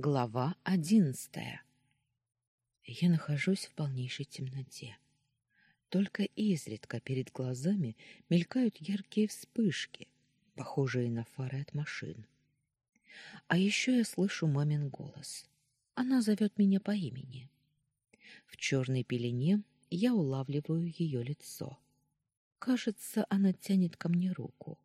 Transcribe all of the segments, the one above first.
Глава одиннадцатая. Я нахожусь в полнейшей темноте. Только изредка перед глазами мелькают яркие вспышки, похожие на фары от машин. А еще я слышу мамин голос. Она зовет меня по имени. В черной пелене я улавливаю ее лицо. Кажется, она тянет ко мне руку.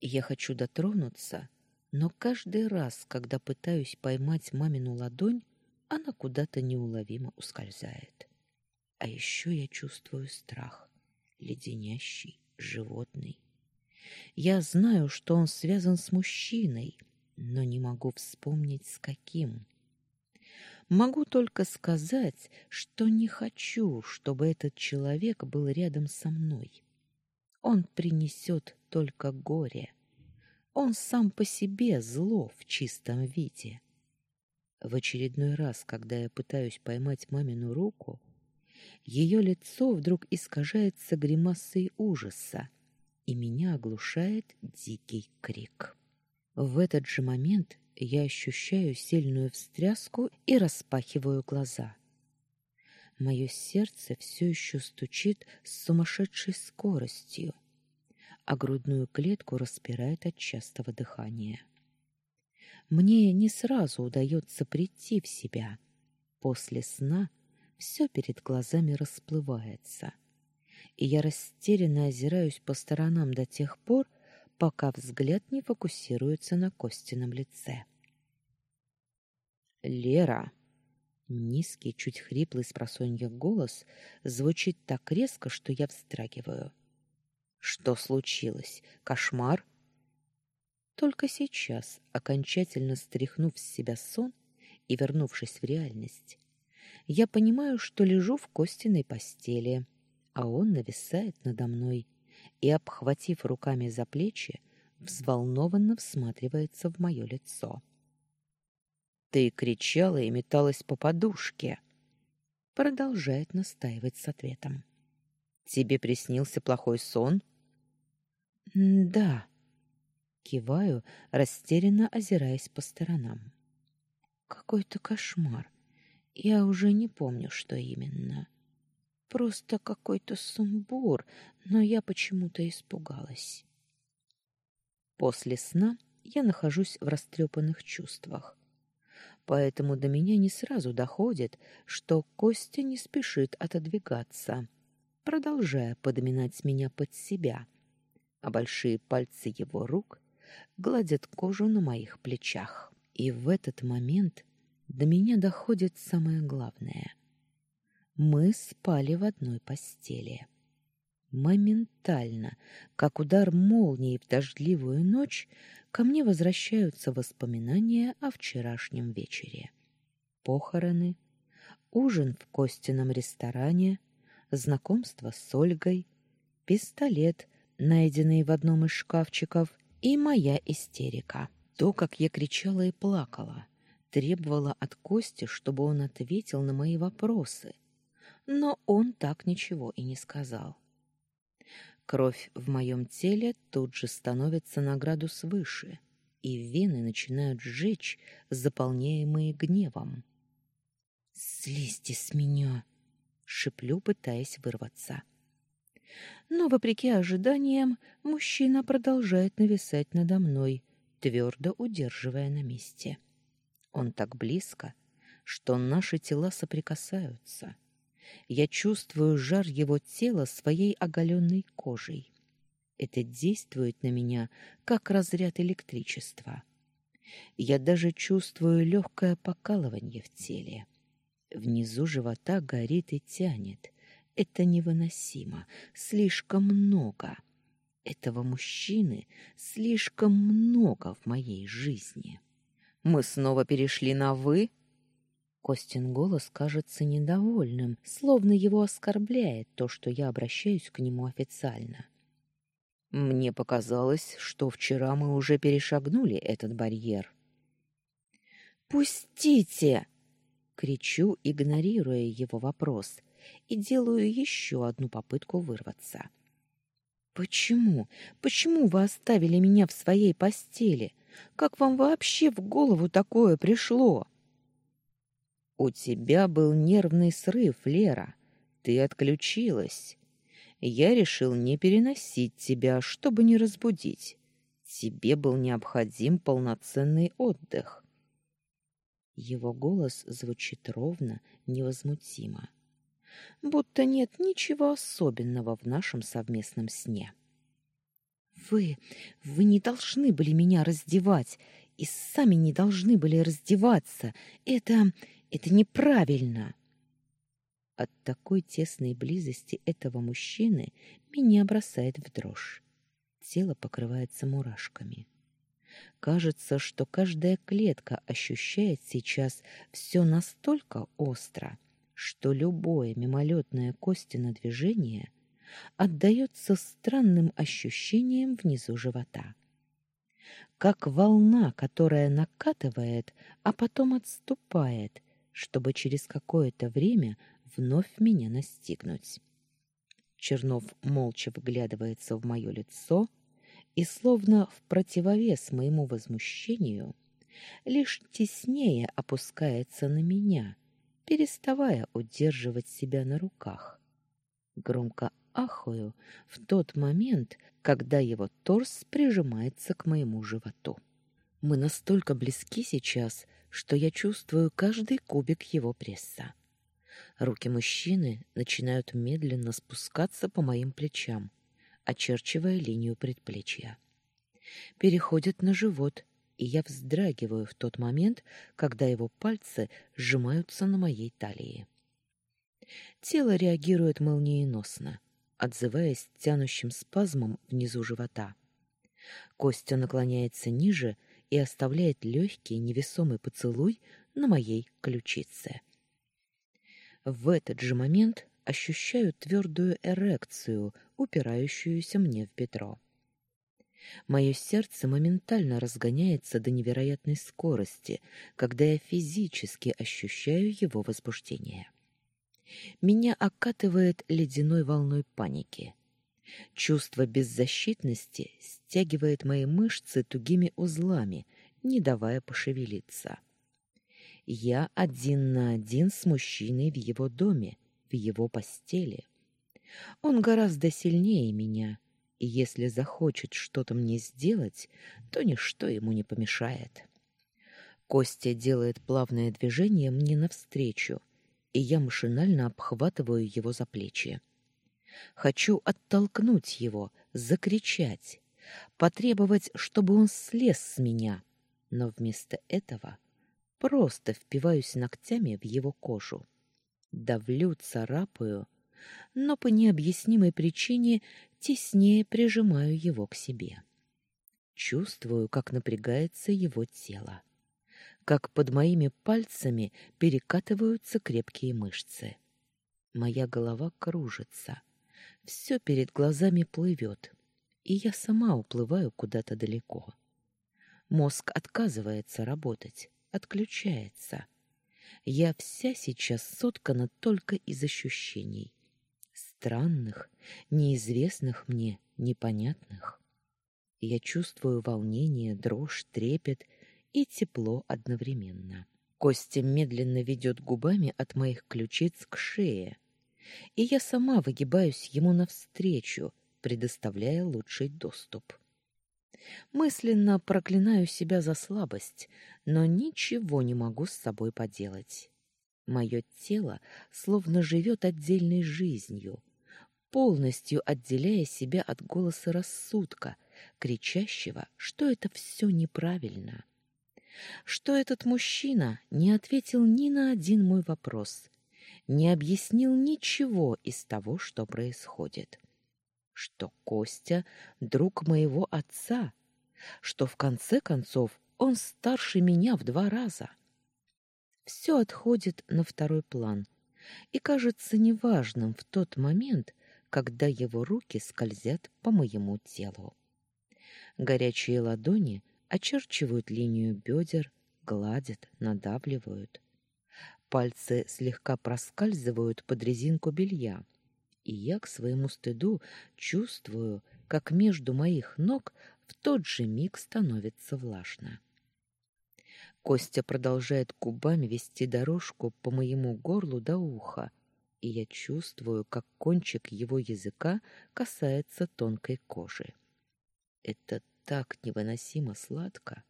Я хочу дотронуться, но каждый раз, когда пытаюсь поймать мамину ладонь, она куда-то неуловимо ускользает. А еще я чувствую страх, леденящий, животный. Я знаю, что он связан с мужчиной, но не могу вспомнить, с каким. Могу только сказать, что не хочу, чтобы этот человек был рядом со мной. Он принесет только горе. Он сам по себе зло в чистом виде. В очередной раз, когда я пытаюсь поймать мамину руку, ее лицо вдруг искажается гримасой ужаса, и меня оглушает дикий крик. В этот же момент я ощущаю сильную встряску и распахиваю глаза. Мое сердце все еще стучит с сумасшедшей скоростью а грудную клетку распирает от частого дыхания. Мне не сразу удается прийти в себя. После сна все перед глазами расплывается, и я растерянно озираюсь по сторонам до тех пор, пока взгляд не фокусируется на Костином лице. «Лера!» Низкий, чуть хриплый с голос звучит так резко, что я вздрагиваю. Что случилось? Кошмар? Только сейчас, окончательно стряхнув с себя сон и вернувшись в реальность, я понимаю, что лежу в Костиной постели, а он нависает надо мной и, обхватив руками за плечи, взволнованно всматривается в мое лицо. «Ты кричала и металась по подушке», — продолжает настаивать с ответом. «Тебе приснился плохой сон?» «Да», — киваю, растерянно озираясь по сторонам. «Какой-то кошмар. Я уже не помню, что именно. Просто какой-то сумбур, но я почему-то испугалась». После сна я нахожусь в растрепанных чувствах. Поэтому до меня не сразу доходит, что Костя не спешит отодвигаться, продолжая подминать меня под себя — а большие пальцы его рук гладят кожу на моих плечах. И в этот момент до меня доходит самое главное. Мы спали в одной постели. Моментально, как удар молнии в дождливую ночь, ко мне возвращаются воспоминания о вчерашнем вечере. Похороны, ужин в Костином ресторане, знакомство с Ольгой, пистолет, найденные в одном из шкафчиков, и моя истерика. То, как я кричала и плакала, требовала от Кости, чтобы он ответил на мои вопросы. Но он так ничего и не сказал. Кровь в моем теле тут же становится на градус выше, и вены начинают жечь, заполняемые гневом. «Слезьте с меня!» — шиплю, пытаясь вырваться. — но, вопреки ожиданиям, мужчина продолжает нависать надо мной, твердо удерживая на месте. Он так близко, что наши тела соприкасаются. Я чувствую жар его тела своей оголенной кожей. Это действует на меня, как разряд электричества. Я даже чувствую легкое покалывание в теле. Внизу живота горит и тянет, это невыносимо, слишком много. Этого мужчины слишком много в моей жизни. Мы снова перешли на «вы»? Костин голос кажется недовольным, словно его оскорбляет то, что я обращаюсь к нему официально. Мне показалось, что вчера мы уже перешагнули этот барьер. «Пустите!» — кричу, игнорируя его вопрос, и делаю еще одну попытку вырваться. Почему? Почему вы оставили меня в своей постели? Как вам вообще в голову такое пришло? У тебя был нервный срыв, Лера. Ты отключилась. Я решил не переносить тебя, чтобы не разбудить. Тебе был необходим полноценный отдых. Его голос звучит ровно, невозмутимо. Будто нет ничего особенного в нашем совместном сне. Вы, вы не должны были меня раздевать и сами не должны были раздеваться. Это это неправильно. От такой тесной близости этого мужчины меня бросает в дрожь. Тело покрывается мурашками. Кажется, что каждая клетка ощущает сейчас все настолько остро, что любое мимолетное Костино движение отдается странным ощущением внизу живота. Как волна, которая накатывает, а потом отступает, чтобы через какое-то время вновь меня настигнуть. Чернов молча выглядывается в мое лицо и, словно в противовес моему возмущению, лишь теснее опускается на меня, переставая удерживать себя на руках. Громко ахую в тот момент, когда его торс прижимается к моему животу. Мы настолько близки сейчас, что я чувствую каждый кубик его пресса. Руки мужчины начинают медленно спускаться по моим плечам, очерчивая линию предплечья. Переходят на живот, и я вздрагиваю в тот момент, когда его пальцы сжимаются на моей талии. Тело реагирует молниеносно, отзываясь тянущим спазмом внизу живота. Костя наклоняется ниже и оставляет легкий невесомый поцелуй на моей ключице. В этот же момент ощущаю твердую эрекцию, упирающуюся мне в бедро. Мое сердце моментально разгоняется до невероятной скорости, когда я физически ощущаю его возбуждение. Меня окатывает ледяной волной паники. Чувство беззащитности стягивает мои мышцы тугими узлами, не давая пошевелиться. Я один на один с мужчиной в его доме, в его постели. Он гораздо сильнее меня, и если захочет что-то мне сделать, то ничто ему не помешает. Костя делает плавное движение мне навстречу, и я машинально обхватываю его за плечи. Хочу оттолкнуть его, закричать, потребовать, чтобы он слез с меня, но вместо этого просто впиваюсь ногтями в его кожу. Давлю, царапаю, но по необъяснимой причине теснее прижимаю его к себе. Чувствую, как напрягается его тело, как под моими пальцами перекатываются крепкие мышцы. Моя голова кружится, все перед глазами плывет, и я сама уплываю куда-то далеко. Мозг отказывается работать, отключается. Я вся сейчас соткана только из ощущений. Странных, неизвестных мне, непонятных. Я чувствую волнение, дрожь, трепет и тепло одновременно. Костя медленно ведет губами от моих ключиц к шее, и я сама выгибаюсь ему навстречу, предоставляя лучший доступ. Мысленно проклинаю себя за слабость, но ничего не могу с собой поделать. Мое тело словно живет отдельной жизнью, полностью отделяя себя от голоса рассудка, кричащего, что это все неправильно. Что этот мужчина не ответил ни на один мой вопрос не объяснил ничего из того, что происходит. Что Костя — друг моего отца, что в конце концов он старше меня в два раза. Все отходит на второй план и кажется неважным в тот момент, когда его руки скользят по моему телу. Горячие ладони очерчивают линию бедер, гладят, надавливают. Пальцы слегка проскальзывают под резинку белья, и я к своему стыду чувствую, как между моих ног в тот же миг становится влажно. Костя продолжает губами вести дорожку по моему горлу до уха, и я чувствую, как кончик его языка касается тонкой кожи. Это так невыносимо сладко,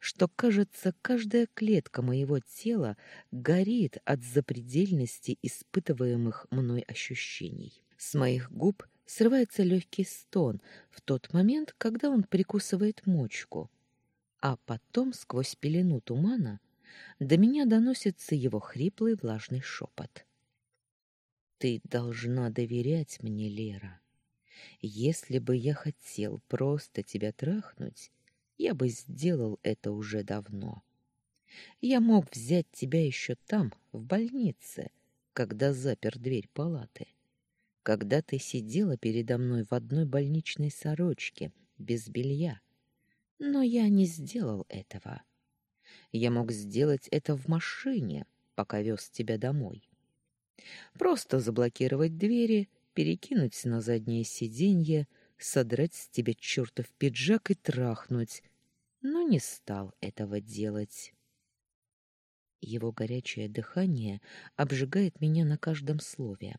что, кажется, каждая клетка моего тела горит от запредельности испытываемых мной ощущений. С моих губ срывается легкий стон в тот момент, когда он прикусывает мочку, а потом сквозь пелену тумана до меня доносится его хриплый влажный шепот. «Ты должна доверять мне, Лера. Если бы я хотел просто тебя трахнуть, я бы сделал это уже давно. Я мог взять тебя еще там, в больнице, когда запер дверь палаты когда ты сидела передо мной в одной больничной сорочке, без белья. Но я не сделал этого. Я мог сделать это в машине, пока вез тебя домой. Просто заблокировать двери, перекинуть на заднее сиденье, содрать с тебя чертов пиджак и трахнуть, но не стал этого делать. Его горячее дыхание обжигает меня на каждом слове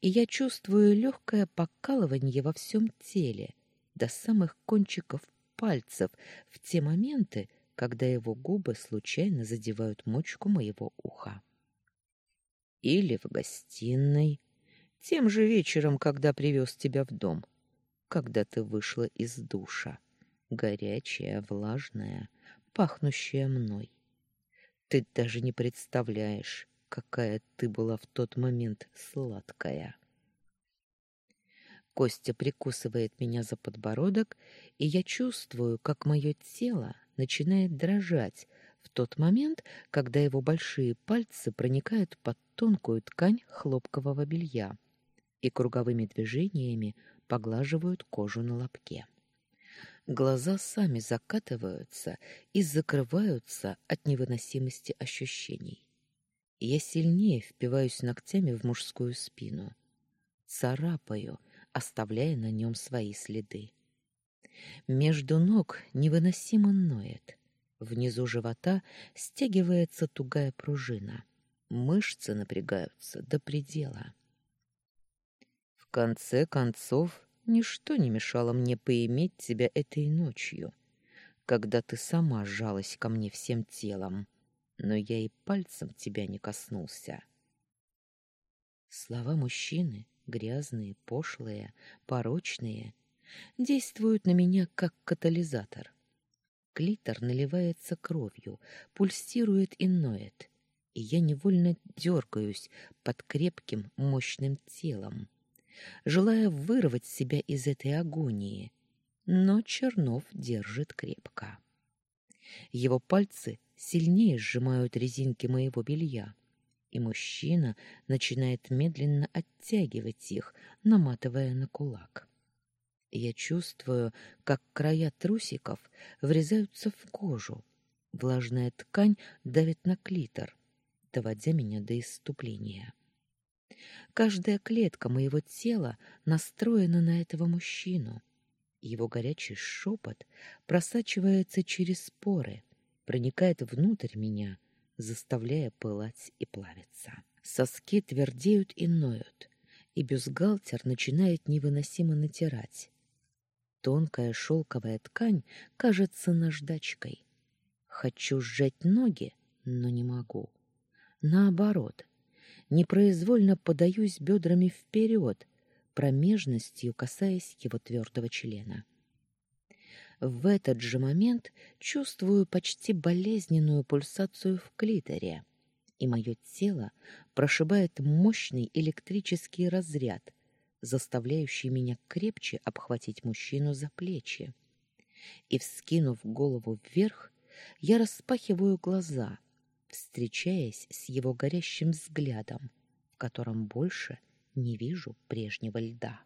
и я чувствую легкое покалывание во всем теле, до самых кончиков пальцев в те моменты, когда его губы случайно задевают мочку моего уха. Или в гостиной, тем же вечером, когда привез тебя в дом, когда ты вышла из душа, горячая, влажная, пахнущая мной. Ты даже не представляешь, какая ты была в тот момент сладкая. Костя прикусывает меня за подбородок, и я чувствую, как мое тело начинает дрожать в тот момент, когда его большие пальцы проникают под тонкую ткань хлопкового белья и круговыми движениями поглаживают кожу на лобке. Глаза сами закатываются и закрываются от невыносимости ощущений. Я сильнее впиваюсь ногтями в мужскую спину. Царапаю, оставляя на нем свои следы. Между ног невыносимо ноет. Внизу живота стягивается тугая пружина. Мышцы напрягаются до предела. В конце концов, ничто не мешало мне поиметь тебя этой ночью, когда ты сама сжалась ко мне всем телом но я и пальцем тебя не коснулся. Слова мужчины, грязные, пошлые, порочные, действуют на меня как катализатор. Клитор наливается кровью, пульсирует и ноет, и я невольно дергаюсь под крепким, мощным телом, желая вырвать себя из этой агонии, но Чернов держит крепко. Его пальцы сильнее сжимают резинки моего белья, и мужчина начинает медленно оттягивать их, наматывая на кулак. Я чувствую, как края трусиков врезаются в кожу. Влажная ткань давит на клитор, доводя меня до исступления. Каждая клетка моего тела настроена на этого мужчину. Его горячий шепот просачивается через поры, проникает внутрь меня, заставляя пылать и плавиться. Соски твердеют и ноют, и бюстгальтер начинает невыносимо натирать. Тонкая шелковая ткань кажется наждачкой. Хочу сжать ноги, но не могу. Наоборот, непроизвольно подаюсь бедрами вперед, промежностью касаясь его твердого члена. В этот же момент чувствую почти болезненную пульсацию в клиторе, и мое тело прошибает мощный электрический разряд, заставляющий меня крепче обхватить мужчину за плечи. И, вскинув голову вверх, я распахиваю глаза, встречаясь с его горящим взглядом, в котором больше не вижу прежнего льда.